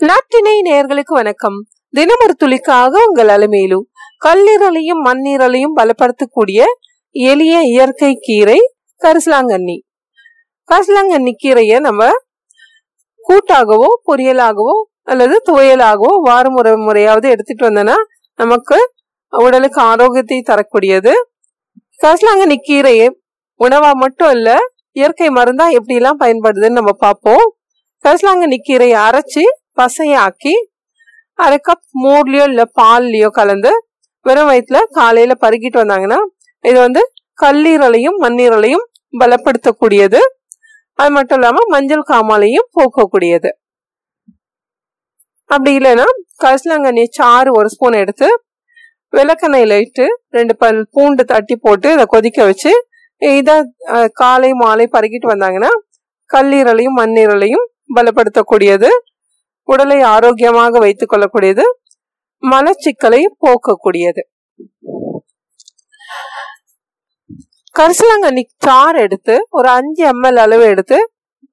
நாட்டினை நேர்களுக்கு வணக்கம். தினமொரு துளிக்காக உங்கள் அலமேலு கல்லீரலையும் மண்ணீரலையும் பலப்படுத்தக்கூடிய எளிய இயற்கை கீரை கரிசலாங்கண்ணி. கரிசலாங்கண்ணி கீரையை நம்ம கூட்டாகவோ பொரியலாகவோ அல்லது துவையலாகவோ வாரம் ஒரு முறையாவது எடுத்துட்டு வந்தோம்னா நமக்கு உடலுக்கு ஆரோக்கியத்தை தரக்கூடியது. கரிசலாங்கண்ணி கீரையை உணவா மட்டும் இல்ல இயற்கை மருந்தா எப்படி எல்லாம் பயன்படுதுன்னு நம்ம பார்ப்போம். கரிசலாங்கண்ணி கீரையை அரைச்சி பசையாக்கி அரை கப் மோர்லயோ இல்லை பால்லையோ கலந்து வெறும் வயிற்றுல காலையில் பருகிட்டு வந்தாங்கன்னா இது வந்து கல்லீரலையும் மண்ணீரலையும் பலப்படுத்தக்கூடியது. அது மட்டும் இல்லாமல் மஞ்சள் காமாலையும் போக்கக்கூடியது. அப்படி இல்லைன்னா கரிசலாங்கண்ணி சாறு ஒரு ஸ்பூன் எடுத்து விளக்கெண்ணெயில் இட்டு ரெண்டு பல் பூண்டு தட்டி போட்டு இதை கொதிக்க வச்சு இதை காலை மாலை பருகிட்டு வந்தாங்கன்னா கல்லீரலையும் மண்ணீரலையும் பலப்படுத்தக்கூடியது. உடலை ஆரோக்கியமாக வைத்துக் கொள்ளக்கூடியது. மலச்சிக்கலை போக்கக்கூடியது. கரிசலாங்கண்ணி சாறு எடுத்து ஒரு அஞ்சு எம்எல் அளவு எடுத்து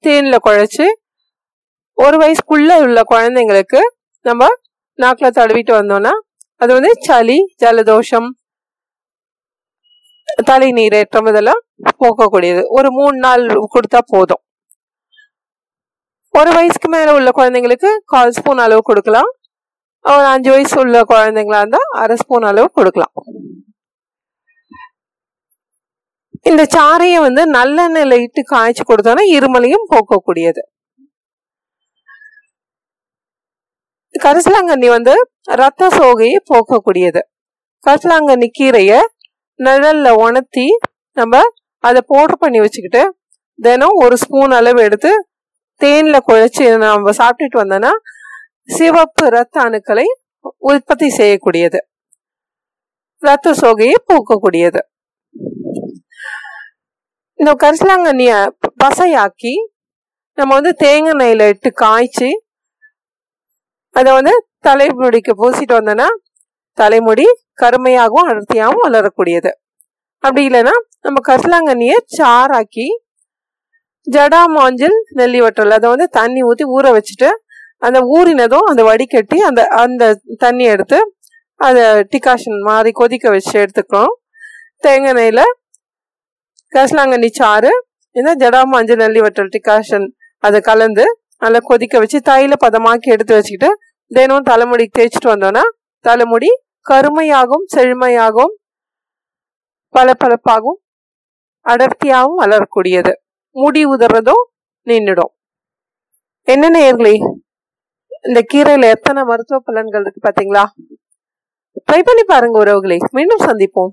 தேன்ல குழைச்சி ஒரு வயசுக்குள்ள உள்ள குழந்தைங்களுக்கு நம்ம நாக்கில் தடவிட்டு வந்தோம்னா அது வந்து சளி ஜலதோஷம் தலை நீரேற்றம் இதெல்லாம் போக்கக்கூடியது. ஒரு மூணு நாள் கொடுத்தா போதும். ஒரு வயசுக்கு மேல உள்ள குழந்தைங்களுக்கு கால் ஸ்பூன் அளவு கொடுக்கலாம். ஒரு அஞ்சு வயசு உள்ள குழந்தைங்களா இருந்தால் அரை ஸ்பூன் அளவு கொடுக்கலாம். இந்த சாறையை வந்து நல்லெண்ணெயில் இட்டு காய்ச்சி கொடுத்தோன்னா இருமலையும் போக்கக்கூடியது. கரிசலாங்கண்ணி வந்து ரத்த சோகையை போக்கக்கூடியது. கரிசலாங்கண்ணி கீரையை நிழல்ல உணர்த்தி நம்ம அதை பவுடர் பண்ணி வச்சுக்கிட்டு தினம் ஒரு ஸ்பூன் அளவு எடுத்து தேன்ல குழைச்சி நம்ம சாப்பிட்டுட்டு வந்தோம்னா சிவப்பு ரத்த அணுக்களை உற்பத்தி செய்யக்கூடியது. ரத்த சோகையை போக்கக்கூடியது. இந்த கரிசலாங்கண்ணிய பசையாக்கி நம்ம வந்து தேங்காய் எண்ணெயில இட்டு காய்ச்சி அதை வந்து தலைமுடிக்கு பூசிட்டு வந்தோன்னா தலைமுடி கருமையாகவும் அடர்த்தியாகவும் வளரக்கூடியது. அப்படி இல்லைன்னா நம்ம கரிசலாங்கண்ணியை சாராக்கி ஜடா மாஞ்சல் நெல்லி வற்றல். அதை வந்து தண்ணி ஊற்றி ஊற வச்சுட்டு அந்த ஊறினதும் அந்த வடிகட்டி அந்த அந்த தண்ணி எடுத்து அதை டிகாஷன் மாதிரி கொதிக்க வச்சு எடுத்துக்கிறோம். தேங்காய் எண்ணெயில் கசலாங்கண்ணி சாறு ஏன்னா ஜடா மஞ்சள் நெல்லி வற்றல் டிகாஷன் அதை கலந்து நல்லா கொதிக்க வச்சு தைல பதமாக்கி எடுத்து வச்சுக்கிட்டு தினமும் தலைமுடி தேய்ச்சிட்டு வந்தோம்னா தலைமுடி கருமையாகவும் செழுமையாகவும் பளபளப்பாகவும் அடர்த்தியாகவும் வளரக்கூடியது. முடி உதறதும் நின்றுடும் என்ன நேர்களே இந்த கீரையில எத்தனை மருத்துவ பலன்கள் இருக்கு பாத்தீங்களா? ட்ரை பண்ணி பாருங்க உறவுகளை. மீண்டும் சந்திப்போம்.